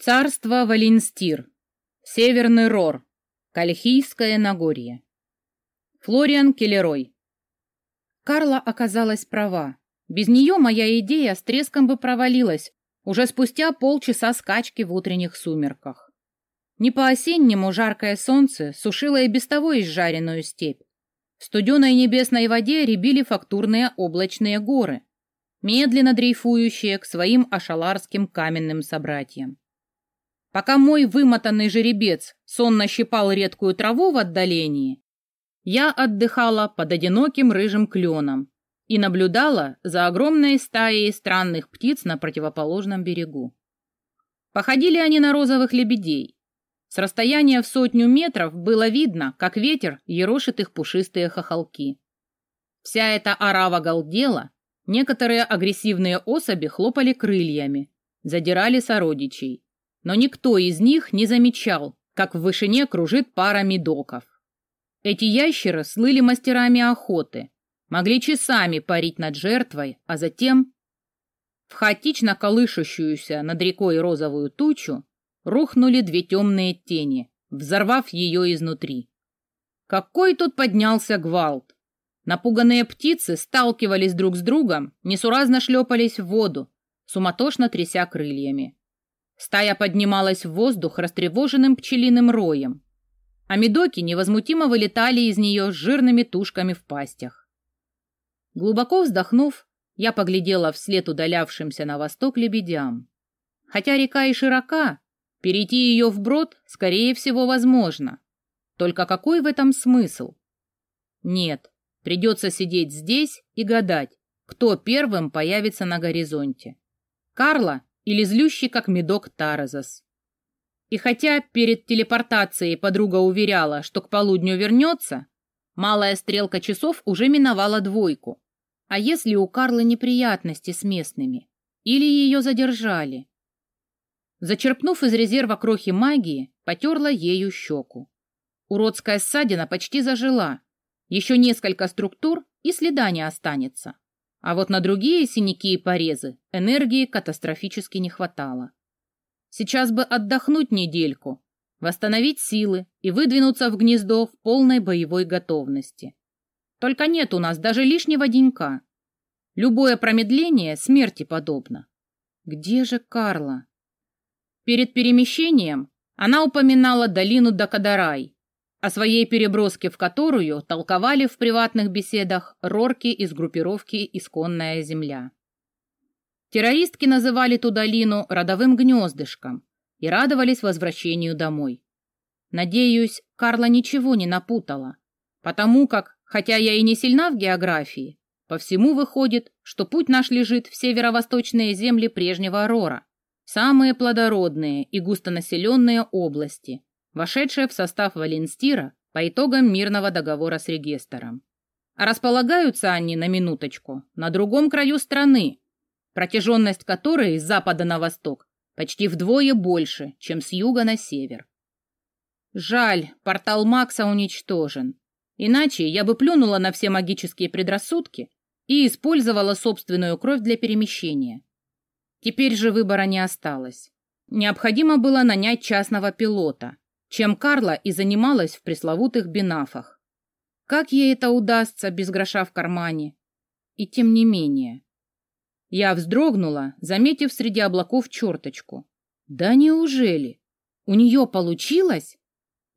Царство Валенстир. Северный Рор. Кальхийское Нагорье. Флориан Келлерой. Карла оказалась права. Без нее моя идея с треском бы провалилась уже спустя полчаса скачки в утренних сумерках. Не по-осеннему жаркое солнце сушило и без того изжаренную степь. В студеной небесной воде рябили фактурные облачные горы, медленно дрейфующие к своим ашаларским каменным собратьям. Пока мой вымотанный жеребец сонно щипал редкую траву в отдалении, я отдыхала под одиноким рыжим кленом и наблюдала за огромной стаей странных птиц на противоположном берегу. Походили они на розовых лебедей. С расстояния в сотню метров было видно, как ветер ерошит их пушистые хохолки. Вся эта орава галдела, некоторые агрессивные особи хлопали крыльями, задирали сородичей но никто из них не замечал, как в вышине кружит пара медоков. Эти ящеры слыли мастерами охоты, могли часами парить над жертвой, а затем в хаотично колышущуюся над рекой розовую тучу рухнули две темные тени, взорвав ее изнутри. Какой тут поднялся гвалт! Напуганные птицы сталкивались друг с другом, несуразно шлепались в воду, суматошно тряся крыльями. Стая поднималась в воздух растревоженным пчелиным роем, а медоки невозмутимо вылетали из нее с жирными тушками в пастях. Глубоко вздохнув, я поглядела вслед удалявшимся на восток лебедям. Хотя река и широка, перейти ее вброд, скорее всего, возможно. Только какой в этом смысл? Нет, придется сидеть здесь и гадать, кто первым появится на горизонте. Карла или злющий, как медок Таразос. И хотя перед телепортацией подруга уверяла, что к полудню вернется, малая стрелка часов уже миновала двойку. А если у Карлы неприятности с местными? Или ее задержали? Зачерпнув из резерва крохи магии, потерла ею щеку. Уродская ссадина почти зажила. Еще несколько структур, и следа не останется. А вот на другие синяки и порезы энергии катастрофически не хватало. Сейчас бы отдохнуть недельку, восстановить силы и выдвинуться в гнездо в полной боевой готовности. Только нет у нас даже лишнего денька. Любое промедление смерти подобно. Где же Карла? Перед перемещением она упоминала долину Дакадарай, о своей переброске в которую толковали в приватных беседах рорки из группировки «Исконная земля». Террористки называли ту долину родовым гнездышком и радовались возвращению домой. Надеюсь, Карла ничего не напутала, потому как, хотя я и не сильна в географии, по всему выходит, что путь наш лежит в северо-восточные земли прежнего Рора, самые плодородные и густонаселенные области – вошедшая в состав Валенстира по итогам мирного договора с регистром. Располагаются они, на минуточку, на другом краю страны, протяженность которой с запада на восток почти вдвое больше, чем с юга на север. Жаль, портал Макса уничтожен. Иначе я бы плюнула на все магические предрассудки и использовала собственную кровь для перемещения. Теперь же выбора не осталось. Необходимо было нанять частного пилота, чем Карла и занималась в пресловутых бинафах. Как ей это удастся без гроша в кармане? И тем не менее. Я вздрогнула, заметив среди облаков черточку. Да неужели? У нее получилось?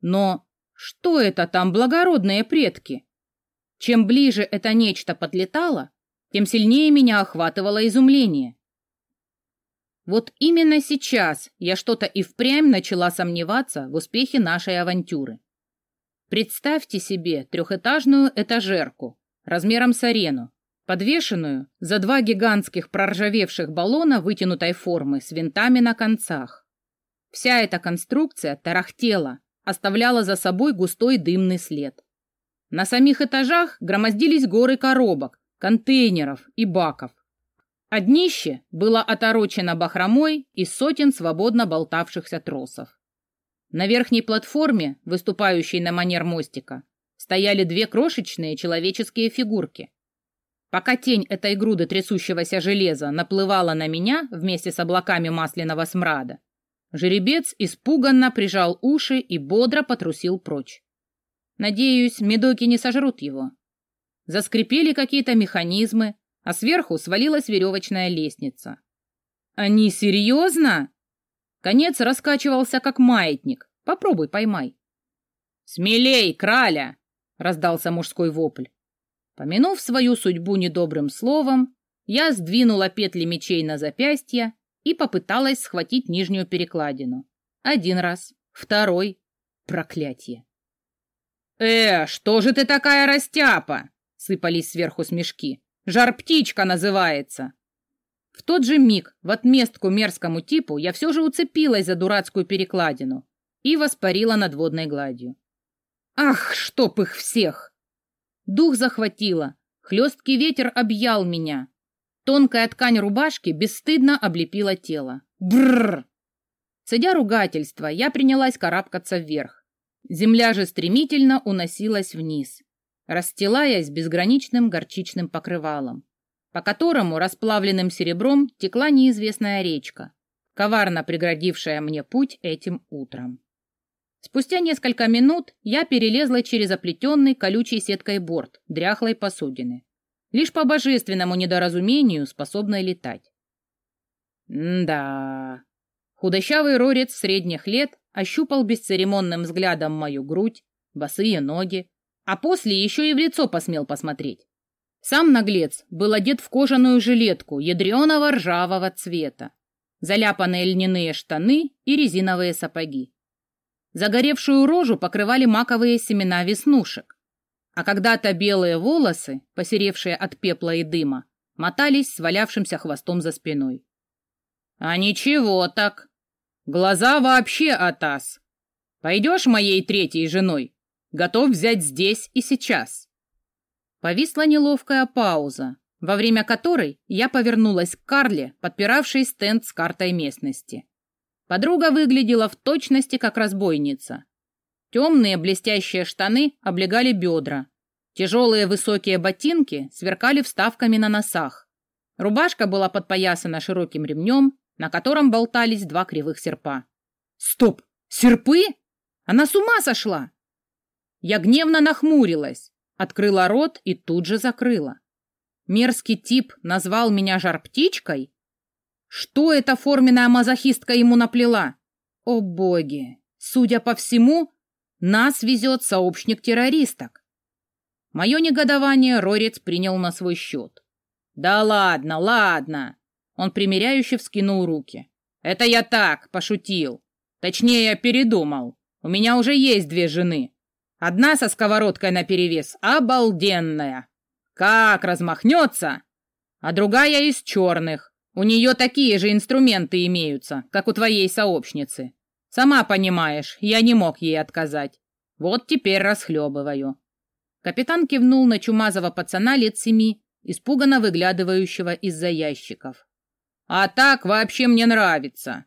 Но что это там благородные предки? Чем ближе это нечто подлетало, тем сильнее меня охватывало изумление. Вот именно сейчас я что-то и впрямь начала сомневаться в успехе нашей авантюры. Представьте себе трехэтажную этажерку размером с арену, подвешенную за два гигантских проржавевших баллона вытянутой формы с винтами на концах. Вся эта конструкция тарахтела, оставляла за собой густой дымный след. На самих этажах громоздились горы коробок, контейнеров и баков. А днище было оторочено бахромой из сотен свободно болтавшихся тросов. На верхней платформе, выступающей на манер мостика, стояли две крошечные человеческие фигурки. Пока тень этой груды трясущегося железа наплывала на меня вместе с облаками масляного смрада, Жеребец испуганно прижал уши и бодро потрусил прочь. Надеюсь, медоки не сожрут его. Заскрипели какие-то механизмы, а сверху свалилась веревочная лестница. Они серьезно? Конец раскачивался, как маятник. Попробуй поймай. «Смелей, краля!» — раздался мужской вопль. Помянув свою судьбу недобрым словом, я сдвинула петли мечей на запястья и попыталась схватить нижнюю перекладину. Один раз, второй. Проклятие. «Э, что же ты такая растяпа?» — сыпались сверху смешки. «Жар-птичка называется!» В тот же миг, в отместку мерзкому типу, я все же уцепилась за дурацкую перекладину и воспарила над водной гладью. Ах, чтоб их всех! Дух захватило, хлесткий ветер объял меня. Тонкая ткань рубашки бесстыдно облепила тело. Бррр! Цедя ругательства, я принялась карабкаться вверх. Земля же стремительно уносилась вниз, расстилаясь безграничным горчичным покрывалом по которому расплавленным серебром текла неизвестная речка, коварно преградившая мне путь этим утром. Спустя несколько минут я перелезла через оплетенный колючей сеткой борт дряхлой посудины, лишь по божественному недоразумению способной летать. да Худощавый рорец средних лет ощупал бесцеремонным взглядом мою грудь, босые ноги, а после еще и в лицо посмел посмотреть. Сам наглец был одет в кожаную жилетку ядреного ржавого цвета, заляпанные льняные штаны и резиновые сапоги. Загоревшую рожу покрывали маковые семена веснушек, а когда-то белые волосы, посеревшие от пепла и дыма, мотались свалявшимся хвостом за спиной. А ничего так. Глаза вообще атас. Пойдешь моей третьей женой? Готов взять здесь и сейчас. Повисла неловкая пауза, во время которой я повернулась к Карле, подпиравшей стенд с картой местности. Подруга выглядела в точности как разбойница. Темные блестящие штаны облегали бедра. Тяжелые высокие ботинки сверкали вставками на носах. Рубашка была подпоясана широким ремнем, на котором болтались два кривых серпа. «Стоп! Серпы? Она с ума сошла!» Я гневно нахмурилась. Открыла рот и тут же закрыла. Мерзкий тип назвал меня жар-птичкой? Что эта форменная мазохистка ему наплела? О боги! Судя по всему, нас везет сообщник террористок. Мое негодование Рорец принял на свой счет. «Да ладно, ладно!» Он примиряюще вскинул руки. «Это я так, пошутил. Точнее, я передумал. У меня уже есть две жены. Одна со сковородкой наперевес, обалденная. Как размахнется! А другая из черных. У нее такие же инструменты имеются, как у твоей сообщницы. Сама понимаешь, я не мог ей отказать. Вот теперь расхлебываю. Капитан кивнул на чумазого пацана лет семи, испуганно выглядывающего из-за ящиков. А так вообще мне нравится.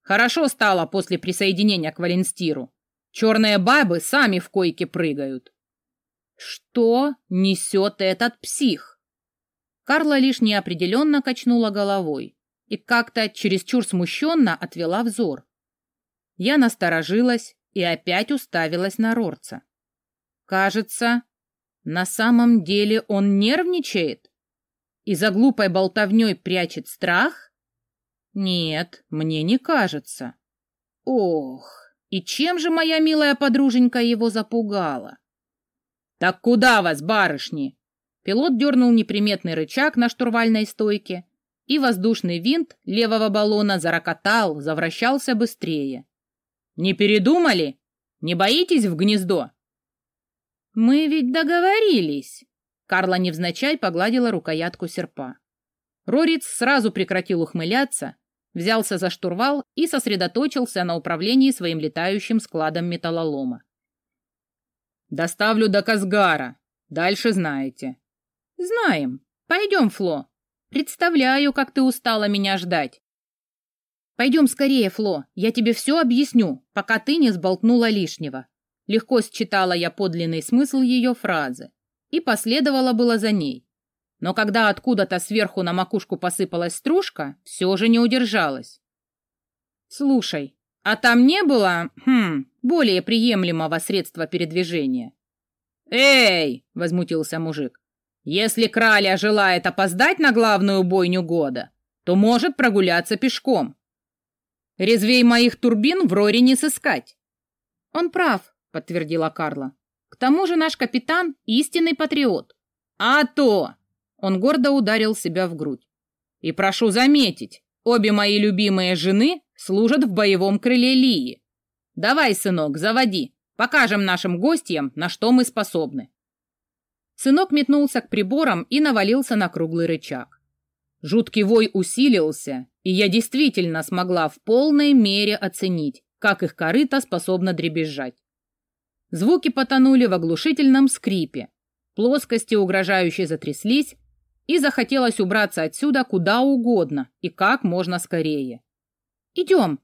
Хорошо стало после присоединения к Валенстиру. Черные бабы сами в койке прыгают. Что несет этот псих? Карла лишь неопределенно качнула головой и как-то чересчур смущенно отвела взор. Я насторожилась и опять уставилась на Рорца. Кажется, на самом деле он нервничает и за глупой болтовней прячет страх? Нет, мне не кажется. Ох! И чем же моя милая подруженька его запугала? «Так куда вас, барышни?» Пилот дернул неприметный рычаг на штурвальной стойке, и воздушный винт левого баллона зарокотал, завращался быстрее. «Не передумали? Не боитесь в гнездо?» «Мы ведь договорились!» Карла невзначай погладила рукоятку серпа. Рориц сразу прекратил ухмыляться взялся за штурвал и сосредоточился на управлении своим летающим складом металлолома. «Доставлю до Казгара. Дальше знаете». «Знаем. Пойдем, Фло. Представляю, как ты устала меня ждать». «Пойдем скорее, Фло, я тебе все объясню, пока ты не сболтнула лишнего». Легко считала я подлинный смысл ее фразы и последовала было за ней. Но когда откуда-то сверху на макушку посыпалась стружка, все же не удержалась. «Слушай, А там не было, хм, более приемлемого средства передвижения. «Эй!» — возмутился мужик. «Если краля желает опоздать на главную бойню года, то может прогуляться пешком. Резвей моих турбин в Роре не сыскать». «Он прав», — подтвердила Карла. «К тому же наш капитан — истинный патриот». «А то!» — он гордо ударил себя в грудь. «И прошу заметить, обе мои любимые жены служат в боевом крыле Лии. Давай, сынок, заводи, покажем нашим гостям, на что мы способны». Сынок метнулся к приборам и навалился на круглый рычаг. Жуткий вой усилился, и я действительно смогла в полной мере оценить, как их корыто способно дребезжать. Звуки потонули в оглушительном скрипе, плоскости угрожающе затряслись, и захотелось убраться отсюда куда угодно и как можно скорее. «Идем!»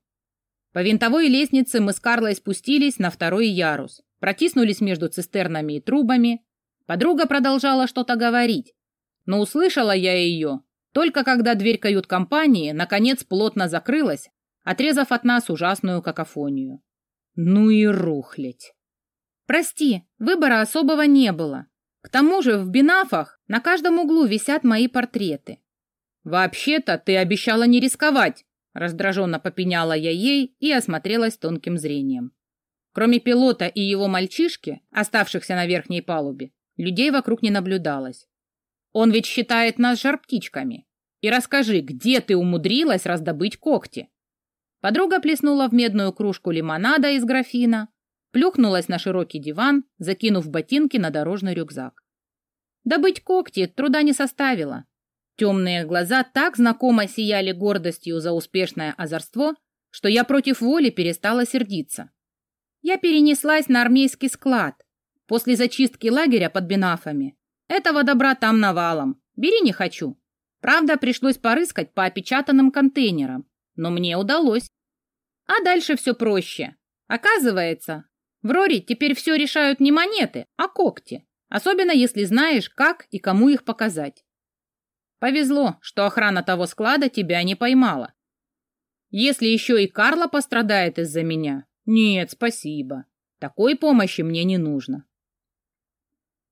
По винтовой лестнице мы с Карлой спустились на второй ярус, протиснулись между цистернами и трубами, Подруга продолжала что-то говорить, но услышала я ее только когда дверь кают-компании наконец плотно закрылась, отрезав от нас ужасную какофонию. Ну и рухлядь. Прости, выбора особого не было. К тому же в бинафах на каждом углу висят мои портреты. Вообще-то ты обещала не рисковать, раздраженно попеняла я ей и осмотрелась тонким зрением. Кроме пилота и его мальчишки, оставшихся на верхней палубе, Людей вокруг не наблюдалось. Он ведь считает нас жар-птичками. И расскажи, где ты умудрилась раздобыть когти?» Подруга плеснула в медную кружку лимонада из графина, плюхнулась на широкий диван, закинув ботинки на дорожный рюкзак. Добыть когти труда не составило. Темные глаза так знакомо сияли гордостью за успешное озорство, что я против воли перестала сердиться. Я перенеслась на армейский склад, После зачистки лагеря под Бенафами. Этого добра там навалом. Бери не хочу. Правда, пришлось порыскать по опечатанным контейнерам. Но мне удалось. А дальше все проще. Оказывается, в Рори теперь все решают не монеты, а когти. Особенно если знаешь, как и кому их показать. Повезло, что охрана того склада тебя не поймала. Если еще и Карла пострадает из-за меня, нет, спасибо. Такой помощи мне не нужно.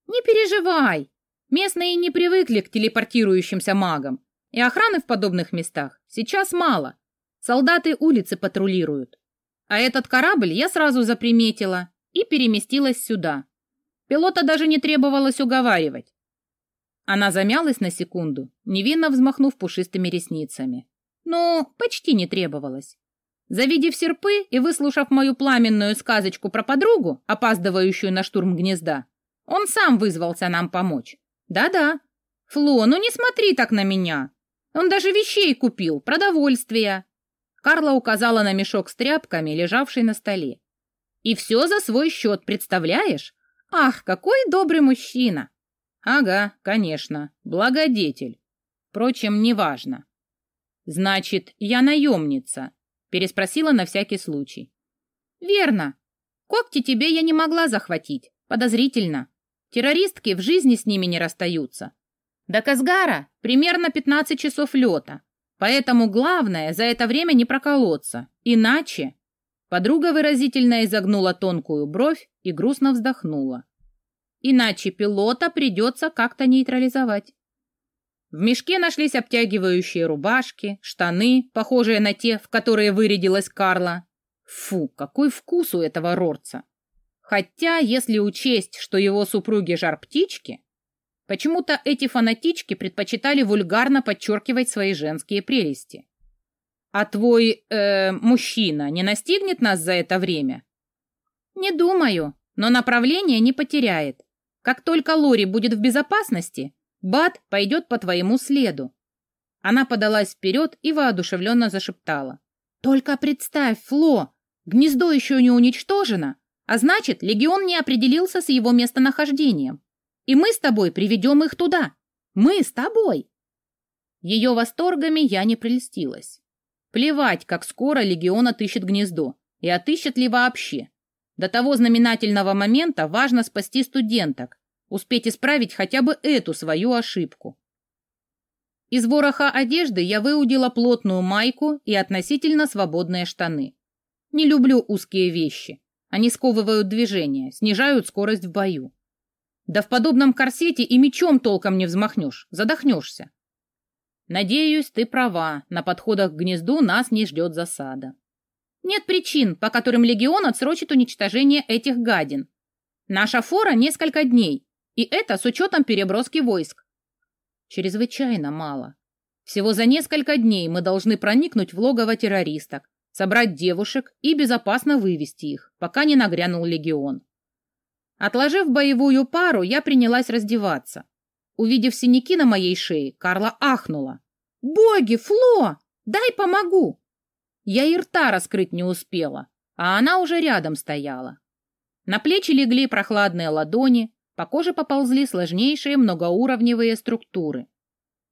«Не переживай! Местные не привыкли к телепортирующимся магам, и охраны в подобных местах сейчас мало. Солдаты улицы патрулируют. А этот корабль я сразу заприметила и переместилась сюда. Пилота даже не требовалось уговаривать. Она замялась на секунду, невинно взмахнув пушистыми ресницами. Но почти не требовалось. Завидев серпы и выслушав мою пламенную сказочку про подругу, опаздывающую на штурм гнезда, он сам вызвался нам помочь. Да-да. Фло, ну не смотри так на меня. Он даже вещей купил, продовольствия. Карла указала на мешок с тряпками, лежавший на столе. И все за свой счет, представляешь? Ах, какой добрый мужчина! Ага, конечно, благодетель. Впрочем, неважно. Значит, я наемница, переспросила на всякий случай. Верно. Когти тебе я не могла захватить. Подозрительно. Террористки в жизни с ними не расстаются. До Казгара примерно 15 часов лета, поэтому главное за это время не проколоться, иначе... Подруга выразительно изогнула тонкую бровь и грустно вздохнула. Иначе пилота придется как-то нейтрализовать. В мешке нашлись обтягивающие рубашки, штаны, похожие на те, в которые вырядилась Карла. Фу, какой вкус у этого рорца! Хотя, если учесть, что его супруги жар-птички, почему-то эти фанатички предпочитали вульгарно подчеркивать свои женские прелести. А твой, э, мужчина не настигнет нас за это время? Не думаю, но направление не потеряет. Как только Лори будет в безопасности, Бат пойдет по твоему следу. Она подалась вперед и воодушевленно зашептала. Только представь, Фло, гнездо еще не уничтожено, а значит, легион не определился с его местонахождением. И мы с тобой приведем их туда. Мы с тобой. Ее восторгами я не прельстилась. Плевать, как скоро легион отыщет гнездо. И отыщет ли вообще. До того знаменательного момента важно спасти студенток, успеть исправить хотя бы эту свою ошибку. Из вороха одежды я выудила плотную майку и относительно свободные штаны. Не люблю узкие вещи. Они сковывают движение, снижают скорость в бою. Да в подобном корсете и мечом толком не взмахнешь, задохнешься. Надеюсь, ты права, на подходах к гнезду нас не ждет засада. Нет причин, по которым легион отсрочит уничтожение этих гадин. Наша фора несколько дней, и это с учетом переброски войск. Чрезвычайно мало. Всего за несколько дней мы должны проникнуть в логово террористок, собрать девушек и безопасно вывести их, пока не нагрянул легион. Отложив боевую пару, я принялась раздеваться. Увидев синяки на моей шее, Карла ахнула. «Боги, Фло! Дай помогу!» Я и рта раскрыть не успела, а она уже рядом стояла. На плечи легли прохладные ладони, по коже поползли сложнейшие многоуровневые структуры.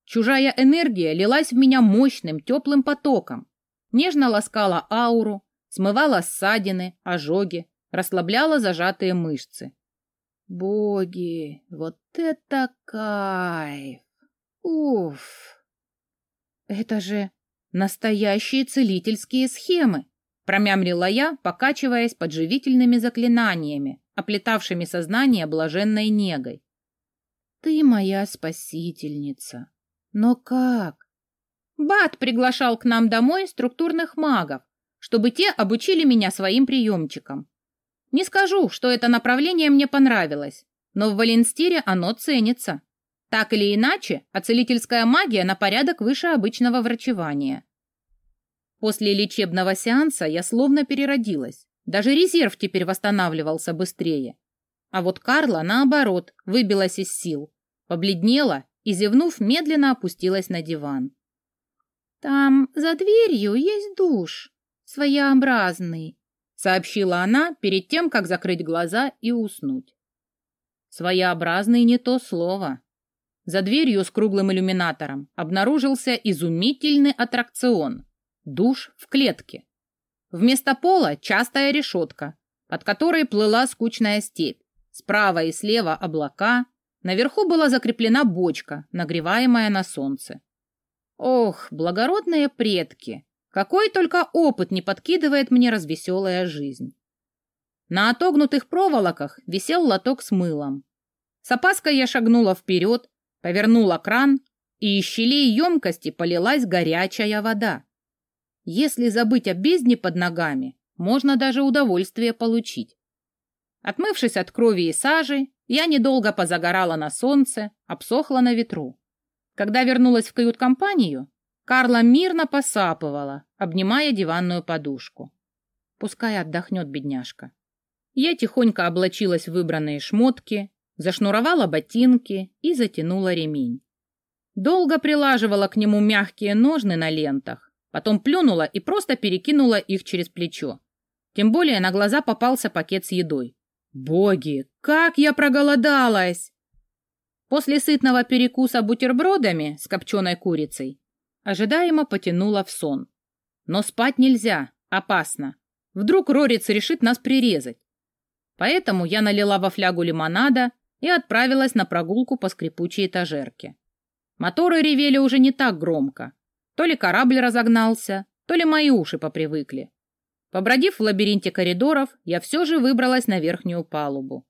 Чужая энергия лилась в меня мощным теплым потоком, нежно ласкала ауру, смывала ссадины, ожоги, расслабляла зажатые мышцы. Боги, вот это кайф! Уф! Это же настоящие целительские схемы, промямлила я, покачиваясь под живительными заклинаниями, оплетавшими сознание блаженной негой. Ты моя спасительница. Но как? Бат приглашал к нам домой структурных магов, чтобы те обучили меня своим приемчикам. Не скажу, что это направление мне понравилось, но в Валенстире оно ценится. Так или иначе, а целительская магия на порядок выше обычного врачевания. После лечебного сеанса я словно переродилась. Даже резерв теперь восстанавливался быстрее. А вот Карла, наоборот, выбилась из сил, побледнела и, зевнув, медленно опустилась на диван. «Там за дверью есть душ, своеобразный», — сообщила она перед тем, как закрыть глаза и уснуть. «Своеобразный не то слово». За дверью с круглым иллюминатором обнаружился изумительный аттракцион — душ в клетке. Вместо пола частая решетка, под которой плыла скучная степь. Справа и слева облака, наверху была закреплена бочка, нагреваемая на солнце. Ох, благородные предки! Какой только опыт не подкидывает мне развеселая жизнь. На отогнутых проволоках висел лоток с мылом. С опаской я шагнула вперед, повернула кран, и из щелей емкости полилась горячая вода. Если забыть о бездне под ногами, можно даже удовольствие получить. Отмывшись от крови и сажи, я недолго позагорала на солнце, обсохла на ветру. Когда вернулась в кают-компанию, Карла мирно посапывала, обнимая диванную подушку. Пускай отдохнет бедняжка. Я тихонько облачилась в выбранные шмотки, зашнуровала ботинки и затянула ремень. Долго прилаживала к нему мягкие ножны на лентах, потом плюнула и просто перекинула их через плечо. Тем более на глаза попался пакет с едой. Боги, как я проголодалась! После сытного перекуса бутербродами с копченой курицей ожидаемо потянуло в сон. Но спать нельзя, опасно. Вдруг Рорец решит нас прирезать. Поэтому я налила во флягу лимонада и отправилась на прогулку по скрипучей этажерке. Моторы ревели уже не так громко. То ли корабль разогнался, то ли мои уши попривыкли. Побродив в лабиринте коридоров, я все же выбралась на верхнюю палубу.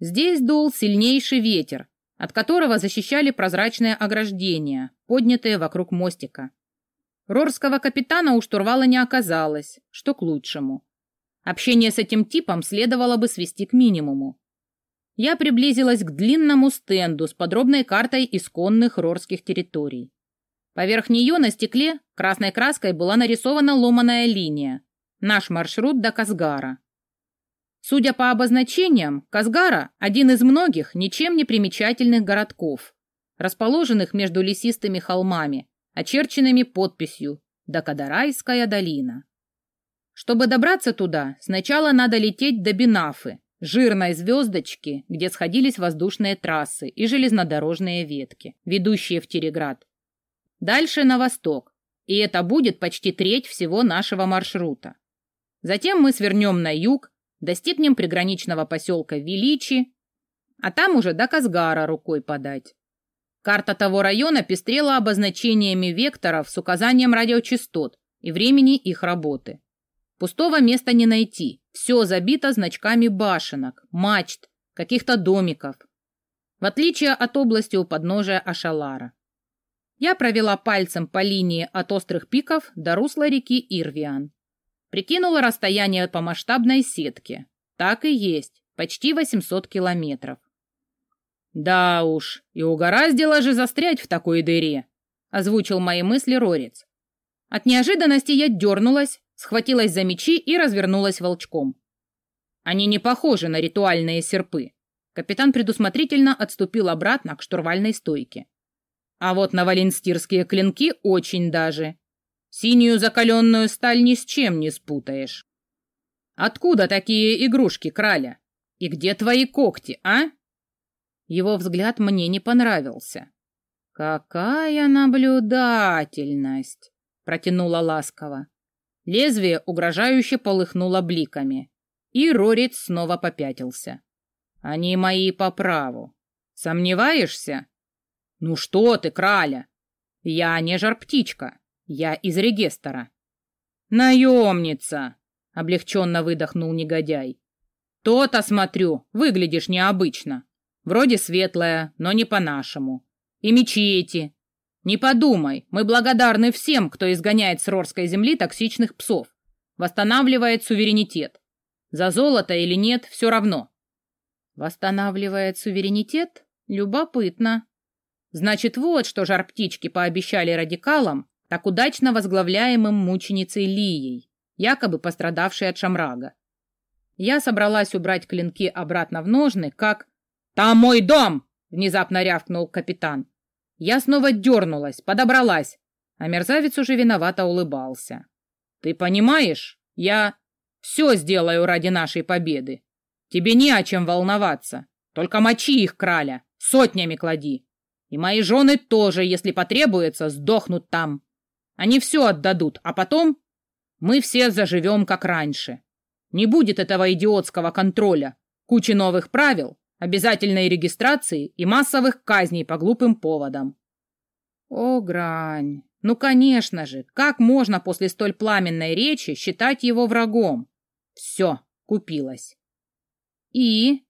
Здесь дул сильнейший ветер, от которого защищали прозрачные ограждения, поднятые вокруг мостика. Рорского капитана у штурвала не оказалось, что к лучшему. Общение с этим типом следовало бы свести к минимуму. Я приблизилась к длинному стенду с подробной картой исконных рорских территорий. Поверх нее на стекле красной краской была нарисована ломаная линия. Наш маршрут до Казгара. Судя по обозначениям, Казгара – один из многих ничем не примечательных городков, расположенных между лесистыми холмами, очерченными подписью «Дакадарайская долина». Чтобы добраться туда, сначала надо лететь до Бинафы, жирной звездочки, где сходились воздушные трассы и железнодорожные ветки, ведущие в Тереград. Дальше на восток, и это будет почти треть всего нашего маршрута. Затем мы свернем на юг, достигнем приграничного поселка Величи, а там уже до Казгара рукой подать. Карта того района пестрела обозначениями векторов с указанием радиочастот и времени их работы. Пустого места не найти. Все забито значками башенок, мачт, каких-то домиков. В отличие от области у подножия Ашалара. Я провела пальцем по линии от острых пиков до русла реки Ирвиан. Прикинула расстояние по масштабной сетке. Так и есть, почти 800 километров. «Да уж, и угораздило же застрять в такой дыре», — озвучил мои мысли Рорец. От неожиданности я дернулась, схватилась за мечи и развернулась волчком. Они не похожи на ритуальные серпы. Капитан предусмотрительно отступил обратно к штурвальной стойке. А вот на валенстирские клинки очень даже. Синюю закаленную сталь ни с чем не спутаешь. Откуда такие игрушки, краля? И где твои когти, а? Его взгляд мне не понравился. Какая наблюдательность, протянула ласково. Лезвие угрожающе полыхнуло бликами, и Рорит снова попятился. Они мои по праву. Сомневаешься? Ну что ты, краля? Я не жар-птичка. Я из регистра. Наемница! Облегченно выдохнул негодяй. То-то, смотрю, выглядишь необычно. Вроде светлая, но не по-нашему. И мечи эти. Не подумай, мы благодарны всем, кто изгоняет с Рорской земли токсичных псов. Восстанавливает суверенитет. За золото или нет, все равно. Восстанавливает суверенитет? Любопытно. Значит, вот что жар-птички пообещали радикалам, так удачно возглавляемым мученицей Лией, якобы пострадавшей от шамрага. Я собралась убрать клинки обратно в ножны, как... «Там мой дом!» — внезапно рявкнул капитан. Я снова дернулась, подобралась, а мерзавец уже виновато улыбался. «Ты понимаешь, я все сделаю ради нашей победы. Тебе не о чем волноваться. Только мочи их, краля, сотнями клади. И мои жены тоже, если потребуется, сдохнут там. Они все отдадут, а потом мы все заживем, как раньше. Не будет этого идиотского контроля, кучи новых правил, обязательной регистрации и массовых казней по глупым поводам. О, грань! Ну, конечно же, как можно после столь пламенной речи считать его врагом? Все, купилась. И...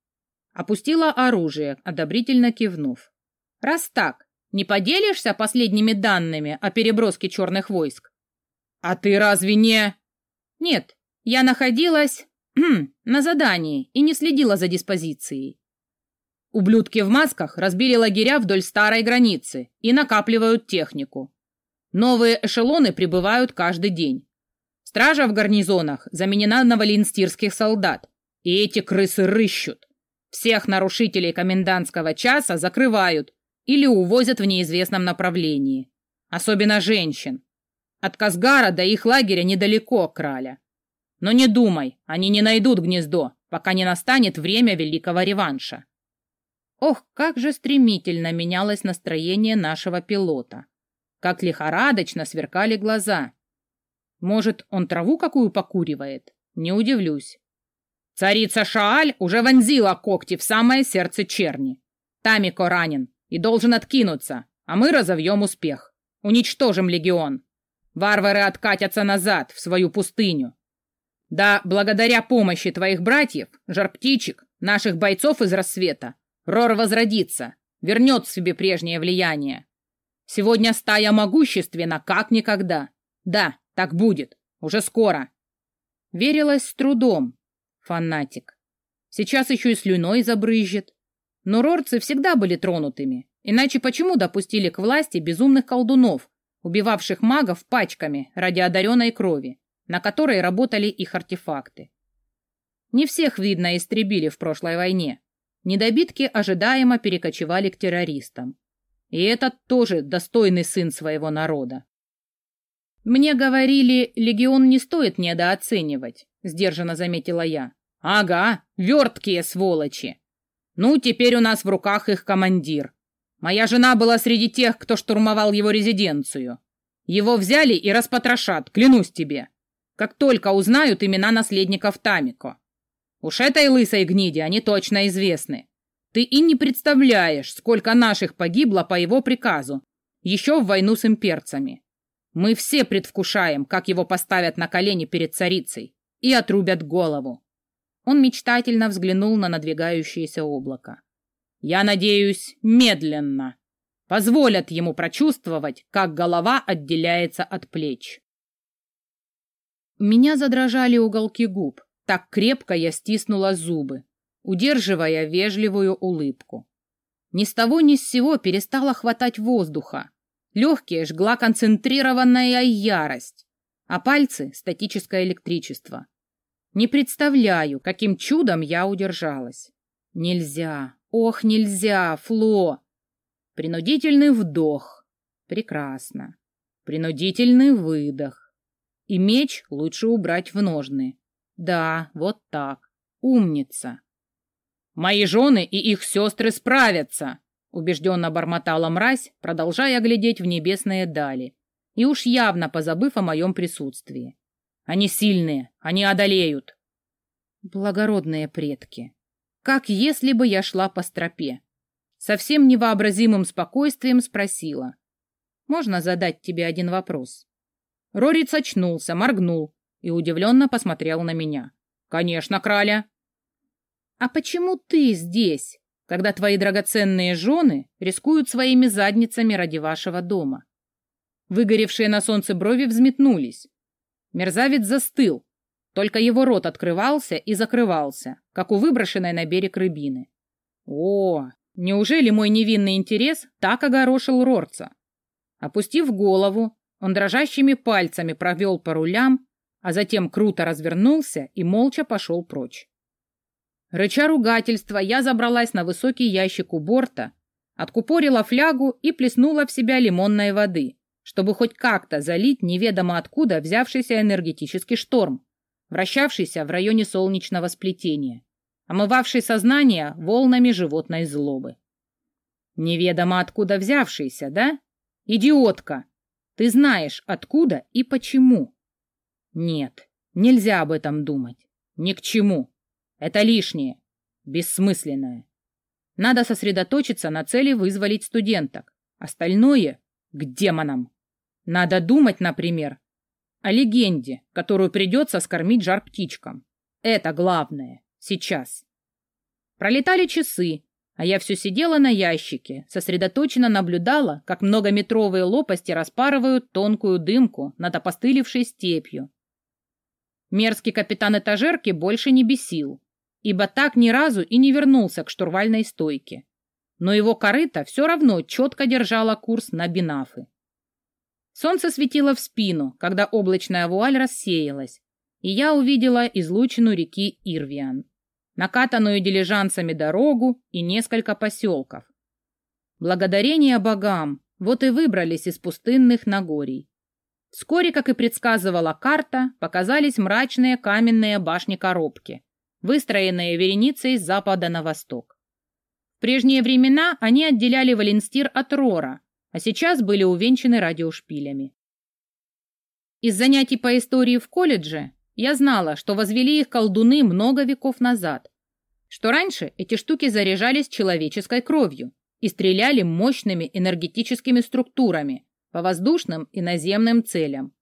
Опустила оружие, одобрительно кивнув. Раз так, не поделишься последними данными о переброске черных войск? А ты разве не... Нет, я находилась на задании и не следила за диспозицией. Ублюдки в масках разбили лагеря вдоль старой границы и накапливают технику. Новые эшелоны прибывают каждый день. Стража в гарнизонах заменена на валенстирских солдат, и эти крысы рыщут. Всех нарушителей комендантского часа закрывают или увозят в неизвестном направлении. Особенно женщин. От Казгара до их лагеря недалеко, краля. Но не думай, они не найдут гнездо, пока не настанет время великого реванша. Ох, как же стремительно менялось настроение нашего пилота. Как лихорадочно сверкали глаза. Может, он траву какую покуривает? Не удивлюсь. Царица Шааль уже вонзила когти в самое сердце черни. Тамико ранен и должен откинуться, а мы разовьем успех. Уничтожим легион. Варвары откатятся назад, в свою пустыню. Да, благодаря помощи твоих братьев, жар-птичек, наших бойцов из рассвета, Рор возродится, вернет себе прежнее влияние. Сегодня стая могущественна, как никогда. Да, так будет. Уже скоро. Верилась с трудом, Фанатик. Сейчас еще и слюной забрызжет. Но рорцы всегда были тронутыми. Иначе почему допустили к власти безумных колдунов, убивавших магов пачками ради одаренной крови, на которой работали их артефакты? Не всех, видно, истребили в прошлой войне. Недобитки ожидаемо перекочевали к террористам. И этот тоже достойный сын своего народа. Мне говорили, легион не стоит недооценивать, сдержанно заметила я. Ага, верткие сволочи. Ну, теперь у нас в руках их командир. Моя жена была среди тех, кто штурмовал его резиденцию. Его взяли и распотрошат, клянусь тебе. Как только узнают имена наследников Тамико. Уж этой лысой гниде они точно известны. Ты и не представляешь, сколько наших погибло по его приказу, еще в войну с имперцами. Мы все предвкушаем, как его поставят на колени перед царицей, и отрубят голову. Он мечтательно взглянул на надвигающееся облако. Я надеюсь, медленно. Позволят ему прочувствовать, как голова отделяется от плеч. меня задрожали уголки губ. Так крепко я стиснула зубы, удерживая вежливую улыбку. Ни с того ни с сего перестала хватать воздуха. Легкие жгла концентрированная ярость, а пальцы — статическое электричество. Не представляю, каким чудом я удержалась. Нельзя, ох, нельзя, Фло! Принудительный вдох. Прекрасно. Принудительный выдох. И меч лучше убрать в ножны. Да, вот так. Умница. Мои жены и их сестры справятся, убежденно бормотала мразь, продолжая глядеть в небесные дали, и уж явно позабыв о моем присутствии. Они сильные, они одолеют. Благородные предки. Как если бы я шла по стропе. Совсем невообразимым спокойствием спросила. Можно задать тебе один вопрос? Рориц очнулся, моргнул и удивленно посмотрел на меня. Конечно, краля. А почему ты здесь, когда твои драгоценные жены рискуют своими задницами ради вашего дома? Выгоревшие на солнце брови взметнулись. Мерзавец застыл, только его рот открывался и закрывался, как у выброшенной на берег рыбины. О, неужели мой невинный интерес так огорошил Рорца? Опустив голову, он дрожащими пальцами провел по рулям, а затем круто развернулся и молча пошел прочь. Рыча ругательства, я забралась на высокий ящик у борта, откупорила флягу и плеснула в себя лимонной воды, чтобы хоть как-то залить неведомо откуда взявшийся энергетический шторм, вращавшийся в районе солнечного сплетения, омывавший сознание волнами животной злобы. Неведомо откуда взявшийся, да? Идиотка! Ты знаешь, откуда и почему. Нет, нельзя об этом думать. Ни к чему. Это лишнее, бессмысленное. Надо сосредоточиться на цели вызволить студенток. Остальное — к демонам. Надо думать, например, о легенде, которую придется скормить жар-птичкам. Это главное. Сейчас. Пролетали часы, а я все сидела на ящике, сосредоточенно наблюдала, как многометровые лопасти распарывают тонкую дымку над опостылевшей степью. Мерзкий капитан этажерки больше не бесил, ибо так ни разу и не вернулся к штурвальной стойке. Но его корыто все равно четко держало курс на бинафы. Солнце светило в спину, когда облачная вуаль рассеялась, и я увидела излучину реки Ирвиан, накатанную дилижансами дорогу и несколько поселков. Благодарение богам, вот и выбрались из пустынных Нагорий. Вскоре, как и предсказывала карта, показались мрачные каменные башни-коробки, выстроенные вереницей с запада на восток. В прежние времена они отделяли Валенстир от Рора, а сейчас были увенчаны радиошпилями. Из занятий по истории в колледже я знала, что возвели их колдуны много веков назад, что раньше эти штуки заряжались человеческой кровью и стреляли мощными энергетическими структурами по воздушным и наземным целям.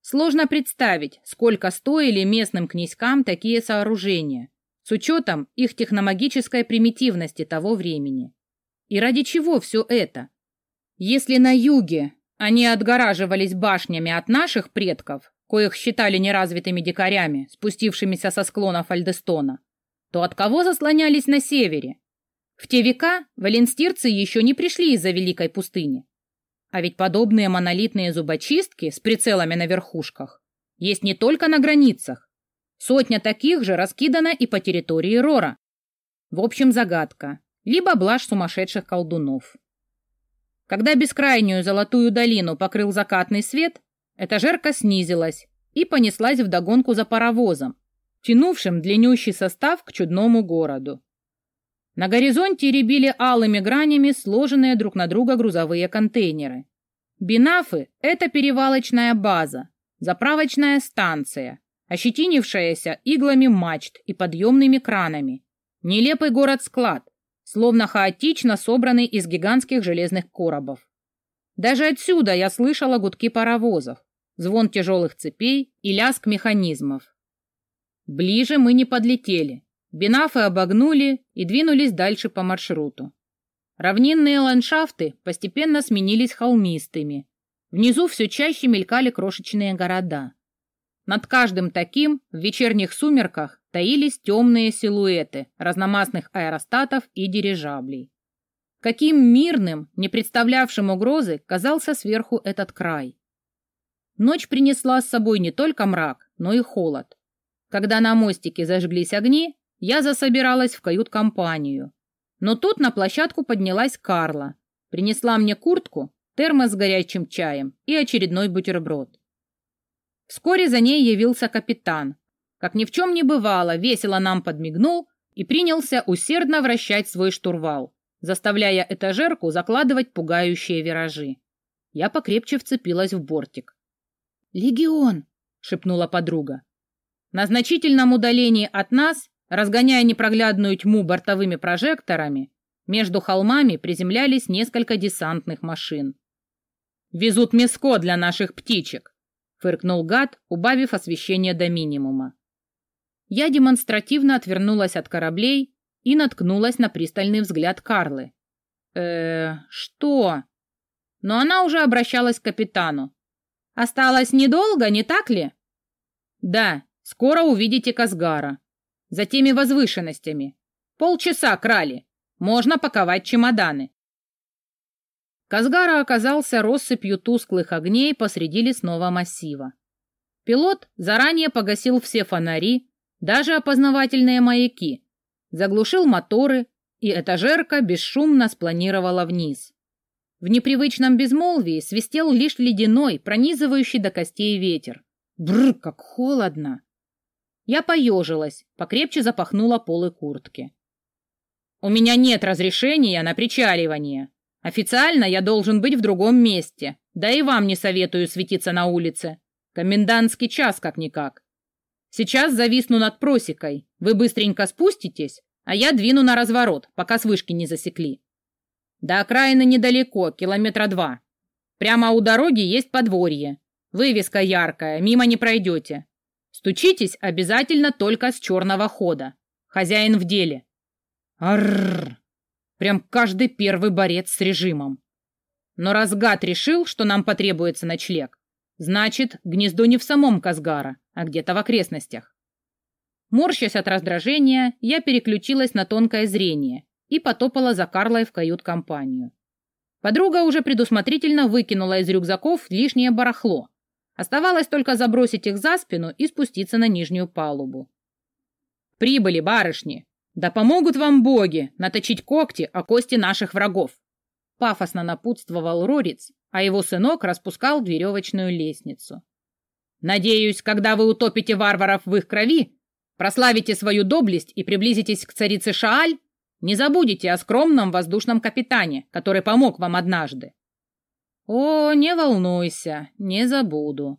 Сложно представить, сколько стоили местным князькам такие сооружения, с учетом их техномагической примитивности того времени. И ради чего все это? Если на юге они отгораживались башнями от наших предков, коих считали неразвитыми дикарями, спустившимися со склонов Альдестона, то от кого заслонялись на севере? В те века валенстирцы еще не пришли из-за Великой пустыни. А ведь подобные монолитные зубочистки с прицелами на верхушках есть не только на границах. Сотня таких же раскидана и по территории Рора. В общем, загадка. Либо блажь сумасшедших колдунов. Когда бескрайнюю золотую долину покрыл закатный свет, этажерка снизилась и понеслась вдогонку за паровозом, тянувшим длиннющий состав к чудному городу. На горизонте рябили алыми гранями сложенные друг на друга грузовые контейнеры. Бинафы – это перевалочная база, заправочная станция, ощетинившаяся иглами мачт и подъемными кранами. Нелепый город-склад, словно хаотично собранный из гигантских железных коробов. Даже отсюда я слышала гудки паровозов, звон тяжелых цепей и лязг механизмов. Ближе мы не подлетели. Бинафы обогнули и двинулись дальше по маршруту. Равнинные ландшафты постепенно сменились холмистыми. Внизу все чаще мелькали крошечные города. Над каждым таким в вечерних сумерках таились темные силуэты разномастных аэростатов и дирижаблей. Каким мирным, не представлявшим угрозы, казался сверху этот край. Ночь принесла с собой не только мрак, но и холод. Когда на мостике зажглись огни, я засобиралась в кают-компанию. Но тут на площадку поднялась Карла, принесла мне куртку, термос с горячим чаем и очередной бутерброд. Вскоре за ней явился капитан. Как ни в чем не бывало, весело нам подмигнул и принялся усердно вращать свой штурвал, заставляя этажерку закладывать пугающие виражи. Я покрепче вцепилась в бортик. «Легион!» — шепнула подруга. На значительном удалении от нас, разгоняя непроглядную тьму бортовыми прожекторами, между холмами приземлялись несколько десантных машин. «Везут мяско для наших птичек», — фыркнул гад, убавив освещение до минимума. Я демонстративно отвернулась от кораблей и наткнулась на пристальный взгляд Карлы. э что?» Но она уже обращалась к капитану. «Осталось недолго, не так ли?» «Да, скоро увидите Казгара. За теми возвышенностями. Полчаса крали. Можно паковать чемоданы». Казгара оказался россыпью тусклых огней посреди лесного массива. Пилот заранее погасил все фонари, даже опознавательные маяки, заглушил моторы, и этажерка бесшумно спланировала вниз. В непривычном безмолвии свистел лишь ледяной, пронизывающий до костей ветер. Бррр, как холодно! Я поежилась, покрепче запахнула полы куртки. «У меня нет разрешения на причаливание», Официально я должен быть в другом месте, да и вам не советую светиться на улице. Комендантский час как-никак. Сейчас зависну над просекой. Вы быстренько спуститесь, а я двину на разворот, пока с вышки не засекли. До окраины недалеко, километра два. Прямо у дороги есть подворье. Вывеска яркая, мимо не пройдете. Стучитесь обязательно только с черного хода. Хозяин в деле. Арррр! Прям каждый первый борец с режимом. Но раз гад решил, что нам потребуется ночлег, значит, гнездо не в самом Казгара, а где-то в окрестностях. Морщась от раздражения, я переключилась на тонкое зрение и потопала за Карлой в кают-компанию. Подруга уже предусмотрительно выкинула из рюкзаков лишнее барахло. Оставалось только забросить их за спину и спуститься на нижнюю палубу. «Прибыли, барышни!» Да помогут вам боги наточить когти о кости наших врагов. Пафосно напутствовал Рориц, а его сынок распускал веревочную лестницу. Надеюсь, когда вы утопите варваров в их крови, прославите свою доблесть и приблизитесь к царице Шааль, не забудете о скромном воздушном капитане, который помог вам однажды. О, не волнуйся, не забуду.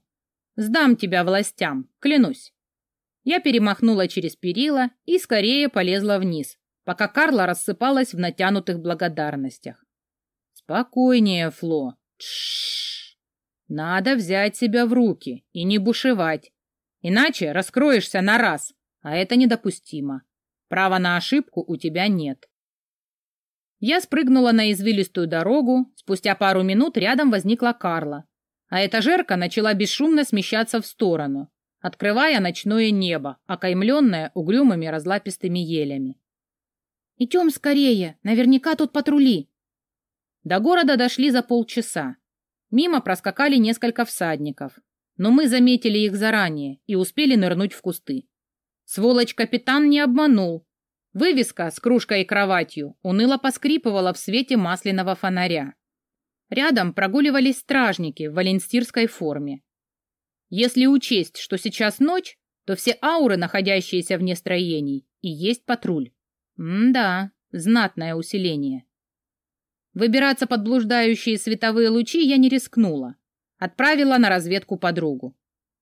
Сдам тебя властям, клянусь. Я перемахнула через перила и скорее полезла вниз, пока Карла рассыпалась в натянутых благодарностях. «Спокойнее, Фло. Надо взять себя в руки и не бушевать, иначе раскроешься на раз, а это недопустимо. Права на ошибку у тебя нет». Я спрыгнула на извилистую дорогу, спустя пару минут рядом возникла Карла, а этажерка начала бесшумно смещаться в сторону, открывая ночное небо, окаймленное угрюмыми разлапистыми елями. «Идем скорее, наверняка тут патрули!» До города дошли за полчаса. Мимо проскакали несколько всадников, но мы заметили их заранее и успели нырнуть в кусты. Сволочь-капитан не обманул. Вывеска с кружкой и кроватью уныло поскрипывала в свете масляного фонаря. Рядом прогуливались стражники в валенстирской форме. Если учесть, что сейчас ночь, то все ауры, находящиеся вне строений, и есть патруль. М-да, знатное усиление. Выбираться под блуждающие световые лучи я не рискнула. Отправила на разведку подругу.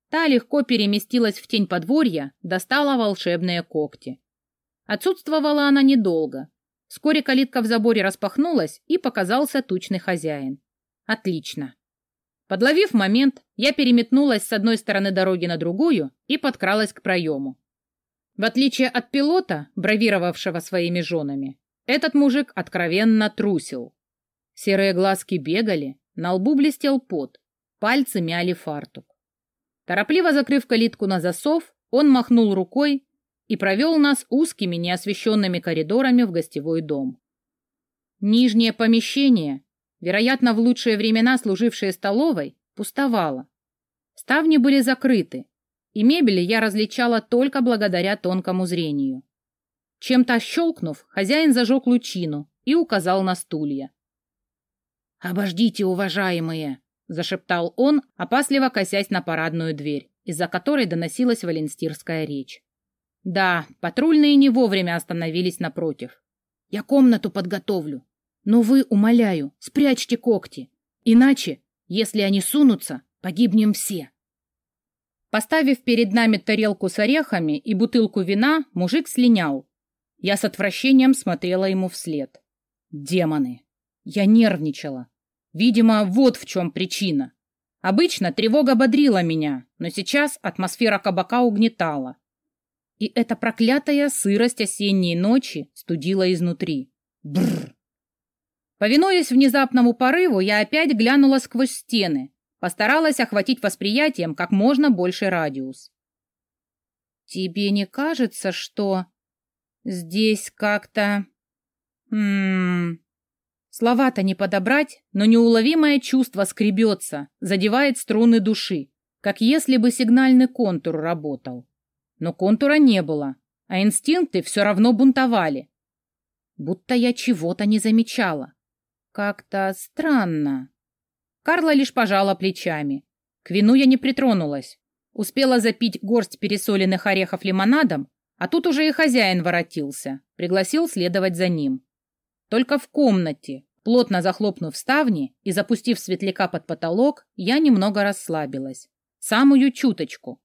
Та легко переместилась в тень подворья, достала волшебные когти. Отсутствовала она недолго. Вскоре калитка в заборе распахнулась, и показался тучный хозяин. Отлично. Подловив момент, я переметнулась с одной стороны дороги на другую и подкралась к проему. В отличие от пилота, бравировавшего своими женами, этот мужик откровенно трусил. Серые глазки бегали, на лбу блестел пот, пальцы мяли фартук. Торопливо закрыв калитку на засов, он махнул рукой и провел нас узкими неосвещенными коридорами в гостевой дом. Нижнее помещение, вероятно, в лучшие времена служившее столовой, пустовало. Ставни были закрыты, и мебели я различала только благодаря тонкому зрению. Чем-то щелкнув, хозяин зажег лучину и указал на стулья. «Обождите, уважаемые!» — зашептал он, опасливо косясь на парадную дверь, из-за которой доносилась валенстирская речь. Да, патрульные не вовремя остановились напротив. «Я комнату подготовлю. Но вы, умоляю, спрячьте когти. Иначе, если они сунутся, погибнем все». Поставив перед нами тарелку с орехами и бутылку вина, мужик слинял. Я с отвращением смотрела ему вслед. Демоны! Я нервничала. Видимо, вот в чем причина. Обычно тревога бодрила меня, но сейчас атмосфера кабака угнетала. И эта проклятая сырость осенней ночи студила изнутри. Бррр! Повинуясь внезапному порыву, я опять глянула сквозь стены, Постаралась охватить восприятием как можно больше радиус. «Тебе не кажется, что здесь как-то...» «Ммм...» Слова-то не подобрать, но неуловимое чувство скребется, задевает струны души, как если бы сигнальный контур работал. Но контура не было, а инстинкты все равно бунтовали. Будто я чего-то не замечала. Как-то странно. Карла лишь пожала плечами. К вину я не притронулась. Успела запить горсть пересоленных орехов лимонадом, а тут уже и хозяин воротился, пригласил следовать за ним. Только в комнате, плотно захлопнув ставни и запустив светляка под потолок, я немного расслабилась. Самую чуточку.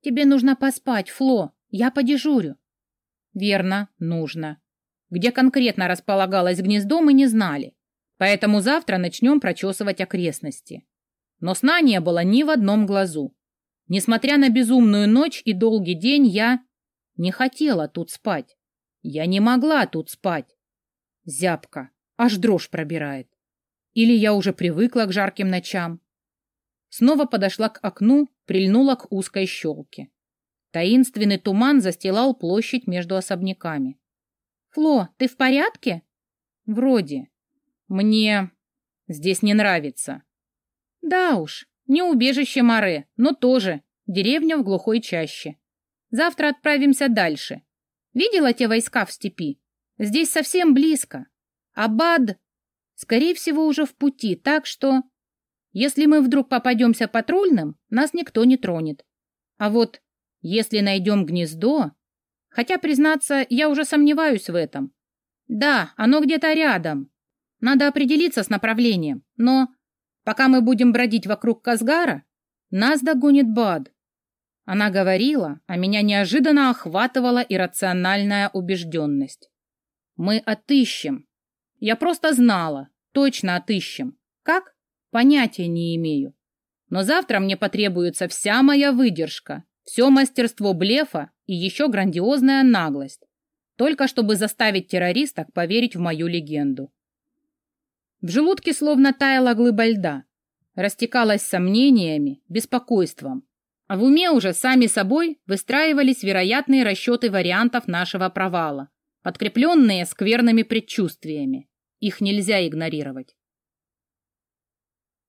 «Тебе нужно поспать, Фло, я подежурю». «Верно, нужно». Где конкретно располагалось гнездо, мы не знали. Поэтому завтра начнем прочесывать окрестности. Но сна не было ни в одном глазу. Несмотря на безумную ночь и долгий день, я не хотела тут спать. Я не могла тут спать. Зябко, аж дрожь пробирает. Или я уже привыкла к жарким ночам. Снова подошла к окну, прильнула к узкой щелке. Таинственный туман застилал площадь между особняками. «Фло, ты в порядке?» «Вроде. Мне здесь не нравится. Да уж, не убежище Море, но тоже деревня в глухой чаще. Завтра отправимся дальше. Видела те войска в степи? Здесь совсем близко. Абад, скорее всего, уже в пути, так что... Если мы вдруг попадемся патрульным, нас никто не тронет. А вот если найдем гнездо... Хотя, признаться, я уже сомневаюсь в этом. Да, оно где-то рядом, надо определиться с направлением, но пока мы будем бродить вокруг Казгара, нас догонит Бад. Она говорила, а меня неожиданно охватывала иррациональная убежденность. Мы отыщем. Я просто знала, точно отыщем. Как? Понятия не имею. Но завтра мне потребуется вся моя выдержка, все мастерство блефа и еще грандиозная наглость, только чтобы заставить террористок поверить в мою легенду. В желудке словно таяла глыба льда, растекалась сомнениями, беспокойством. А в уме уже сами собой выстраивались вероятные расчеты вариантов нашего провала, подкрепленные скверными предчувствиями. Их нельзя игнорировать.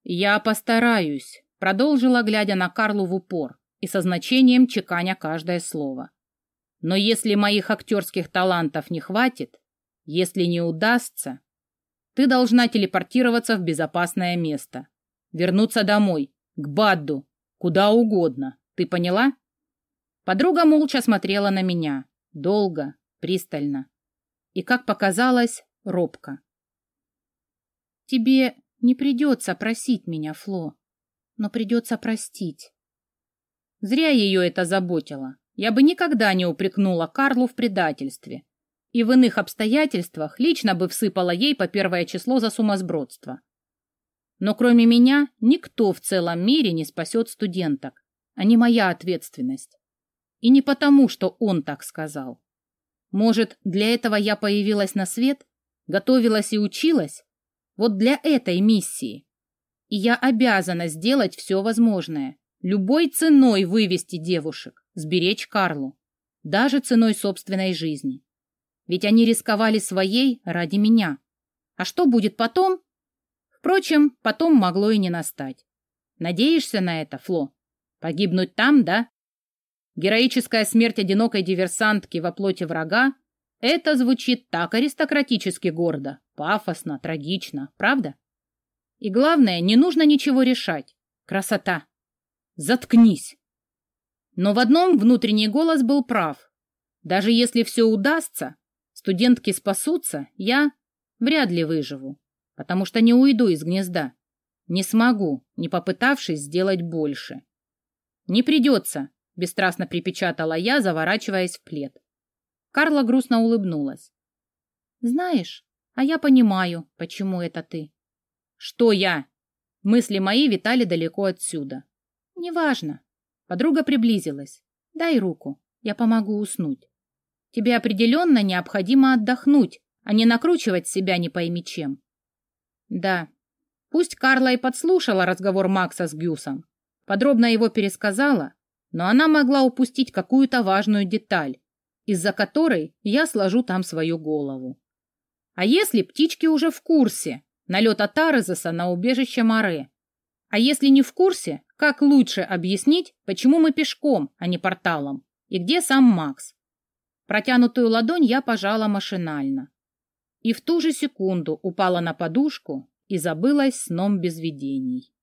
«Я постараюсь», — продолжила, глядя на Карлу в упор и со значением чеканя каждое слово. «Но если моих актерских талантов не хватит, если не удастся, ты должна телепортироваться в безопасное место. Вернуться домой, к Бадду, куда угодно. Ты поняла? Подруга молча смотрела на меня. Долго, пристально. И, как показалось, робко. Тебе не придется просить меня, Фло, но придется простить. Зря ее это заботило. Я бы никогда не упрекнула Карлу в предательстве и в иных обстоятельствах лично бы всыпала ей по первое число за сумасбродство. Но кроме меня никто в целом мире не спасет студенток, а не моя ответственность. И не потому, что он так сказал. Может, для этого я появилась на свет, готовилась и училась? Вот для этой миссии. И я обязана сделать все возможное, любой ценой вывести девушек, сберечь Карлу, даже ценой собственной жизни. Ведь они рисковали своей ради меня. А что будет потом? Впрочем, потом могло и не настать. Надеешься на это, Фло? Погибнуть там, да? Героическая смерть одинокой диверсантки во плоти врага — это звучит так аристократически гордо, пафосно, трагично, правда? И главное, не нужно ничего решать. Красота. Заткнись. Но в одном внутренний голос был прав. Даже если все удастся, студентки спасутся, я вряд ли выживу, потому что не уйду из гнезда. Не смогу, не попытавшись сделать больше. Не придется, бесстрастно припечатала я, заворачиваясь в плед. Карла грустно улыбнулась. Знаешь, а я понимаю, почему это ты. Что я? Мысли мои витали далеко отсюда. Неважно. Подруга приблизилась. Дай руку, я помогу уснуть. Тебе определенно необходимо отдохнуть, а не накручивать себя не пойми чем. Да, пусть Карла и подслушала разговор Макса с Гюсом, подробно его пересказала, но она могла упустить какую-то важную деталь, из-за которой я сложу там свою голову. А если птички уже в курсе, налета Тарезеса на убежище Море. А если не в курсе, как лучше объяснить, почему мы пешком, а не порталом? И где сам Макс? Протянутую ладонь я пожала машинально. И в ту же секунду упала на подушку и забылась сном без видений.